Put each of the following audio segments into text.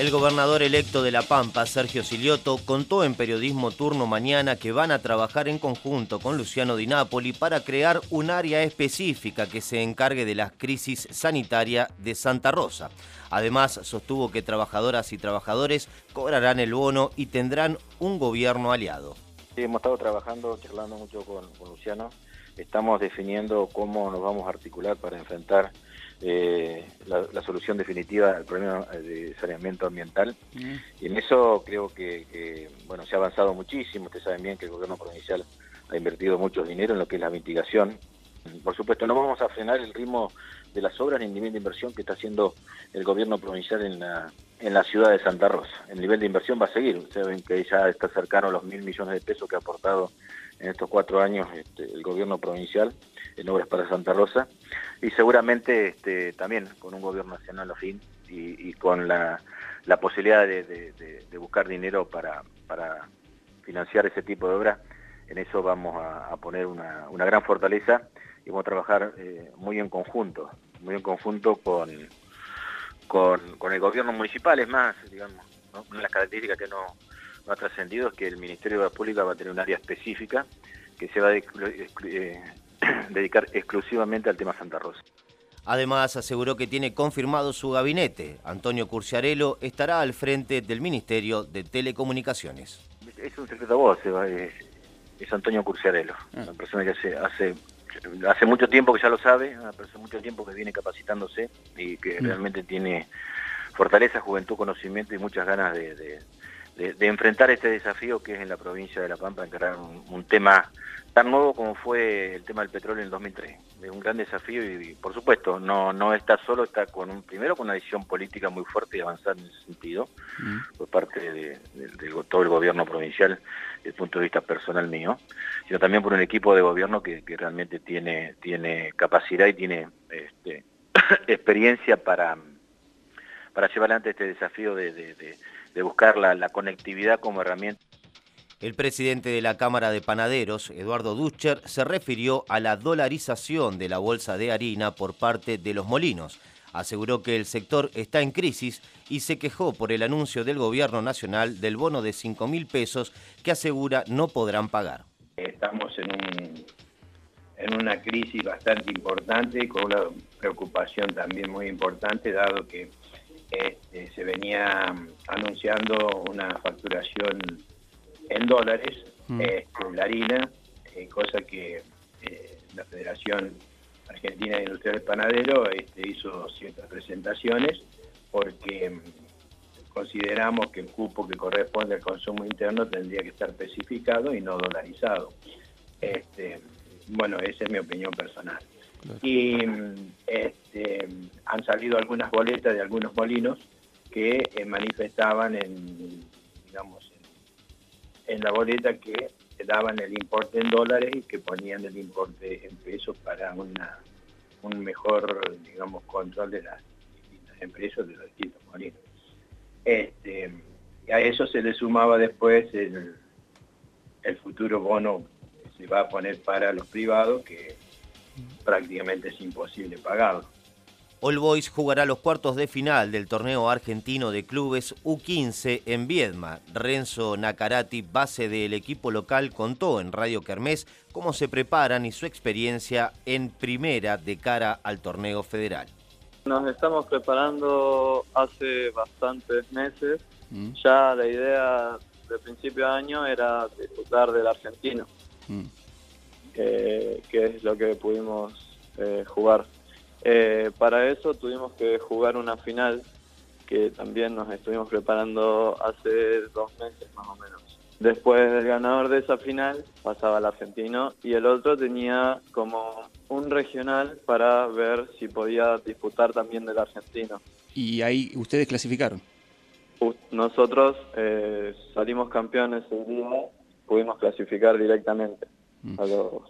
El gobernador electo de La Pampa, Sergio Silioto, contó en Periodismo Turno Mañana que van a trabajar en conjunto con Luciano Di Napoli para crear un área específica que se encargue de la crisis sanitaria de Santa Rosa. Además, sostuvo que trabajadoras y trabajadores cobrarán el bono y tendrán un gobierno aliado. Sí, hemos estado trabajando, charlando mucho con, con Luciano. Estamos definiendo cómo nos vamos a articular para enfrentar eh, la, solución definitiva al problema de saneamiento ambiental. Mm. Y en eso creo que, bueno, se ha avanzado muchísimo. Ustedes saben bien que el gobierno provincial ha invertido mucho dinero en lo que es la mitigación. Por supuesto, no vamos a frenar el ritmo de las obras ni el nivel de inversión que está haciendo el gobierno provincial en la, en la ciudad de Santa Rosa. El nivel de inversión va a seguir. Ustedes ven que ya está cercano a los mil millones de pesos que ha aportado en estos cuatro años este, el gobierno provincial en obras para Santa Rosa y seguramente este, también con un gobierno nacional a fin y, con la, posibilidad de, buscar dinero para, para financiar ese tipo de obras, en eso vamos a, poner una, gran fortaleza y vamos a trabajar eh, muy en conjunto, muy en conjunto con, con, el gobierno municipal, es más, digamos, una de las características que no, no ha trascendido es que el Ministerio de la Pública va a tener un área específica que se va a eh, dedicar exclusivamente al tema Santa Rosa. Además, aseguró que tiene confirmado su gabinete. Antonio Curciarello estará al frente del Ministerio de Telecomunicaciones. Es un secreto a voz, es, Antonio Curciarello, ah. una persona que hace, hace, hace mucho tiempo que ya lo sabe, una persona mucho tiempo que viene capacitándose y que mm. realmente tiene fortaleza, juventud, conocimiento y muchas ganas de, enfrentar este desafío que es en la provincia de La Pampa, encarar un tema tan nuevo como fue el tema del petróleo en el 2003. Es un gran desafío y, por supuesto, no, no está solo, está con un primero con una decisión política muy fuerte y avanzar en ese sentido mm. por parte de, todo el gobierno provincial desde el punto de vista personal mío, sino también por un equipo de gobierno que, realmente tiene, tiene capacidad y tiene este, experiencia para, para llevar adelante este desafío de, buscar la conectividad como herramienta. El presidente de la Cámara de Panaderos, Eduardo Duscher, se refirió a la dolarización de la bolsa de harina por parte de los molinos. Aseguró que el sector está en crisis y se quejó por el anuncio del gobierno nacional del bono de 5 mil pesos que asegura no podrán pagar. Estamos en, en una crisis bastante importante, con una preocupación también muy importante, dado que este, se venía anunciando una facturación en dólares mm. este, la harina, eh, cosa que eh, la Federación Argentina de Industriales Panadero este, hizo ciertas presentaciones porque mm, consideramos que el cupo que corresponde al consumo interno tendría que estar especificado y no dolarizado. Este, bueno, esa es mi opinión personal. Y este, han salido algunas boletas de algunos molinos que eh, manifestaban en, digamos, en la boleta que daban el importe en dólares y que ponían el importe en pesos para una, un mejor, digamos, control de las distintas empresas, de los distintos molinos. Este, y a eso se le sumaba después el, el futuro bono que se va a poner para los privados, que prácticamente es imposible pagarlo. All Boys jugará los cuartos de final del torneo argentino de clubes U15 en Viedma. Renzo Nacarati, base del equipo local, contó en Radio Kermés cómo se preparan y su experiencia en primera de cara al torneo federal. Nos estamos preparando hace bastantes meses. Mm. Ya la idea de principio de año era disfrutar del argentino, mm. que, es lo que pudimos eh, jugar eh, para eso tuvimos que jugar una final que también nos estuvimos preparando hace dos meses más o menos. Después del ganador de esa final pasaba el argentino y el otro tenía como un regional para ver si podía disputar también del argentino. ¿Y ahí ustedes clasificaron? Nosotros eh, salimos campeones el día, pudimos clasificar directamente mm. a los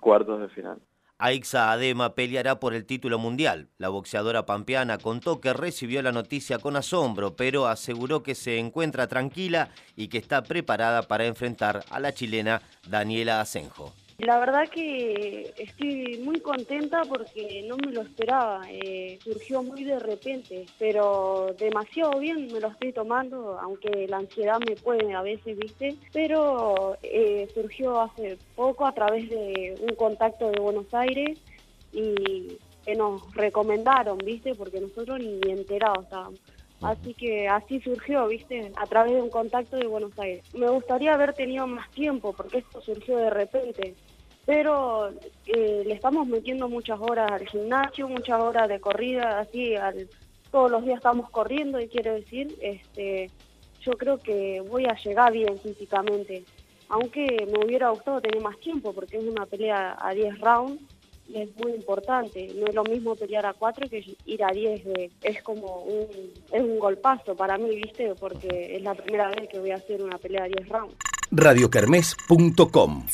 cuartos de final. Aixa Adema peleará por el título mundial. La boxeadora pampeana contó que recibió la noticia con asombro, pero aseguró que se encuentra tranquila y que está preparada para enfrentar a la chilena Daniela Asenjo. La verdad que estoy muy contenta porque no me lo esperaba, eh, surgió muy de repente, pero demasiado bien me lo estoy tomando, aunque la ansiedad me puede a veces, viste, pero eh, surgió hace poco a través de un contacto de Buenos Aires y que nos recomendaron, viste, porque nosotros ni enterados estábamos. Así que así surgió, ¿viste? A través de un contacto de Buenos Aires. Me gustaría haber tenido más tiempo porque esto surgió de repente. Pero eh, le estamos metiendo muchas horas al gimnasio, muchas horas de corrida, así, todos los días estamos corriendo y quiero decir, este, yo creo que voy a llegar bien físicamente. Aunque me hubiera gustado tener más tiempo porque es una pelea a 10 rounds es muy importante. No es lo mismo pelear a cuatro que ir a diez. es como un, es un golpazo para mí, ¿viste? Porque es la primera vez que voy a hacer una pelea a diez rounds. radiocarmes.com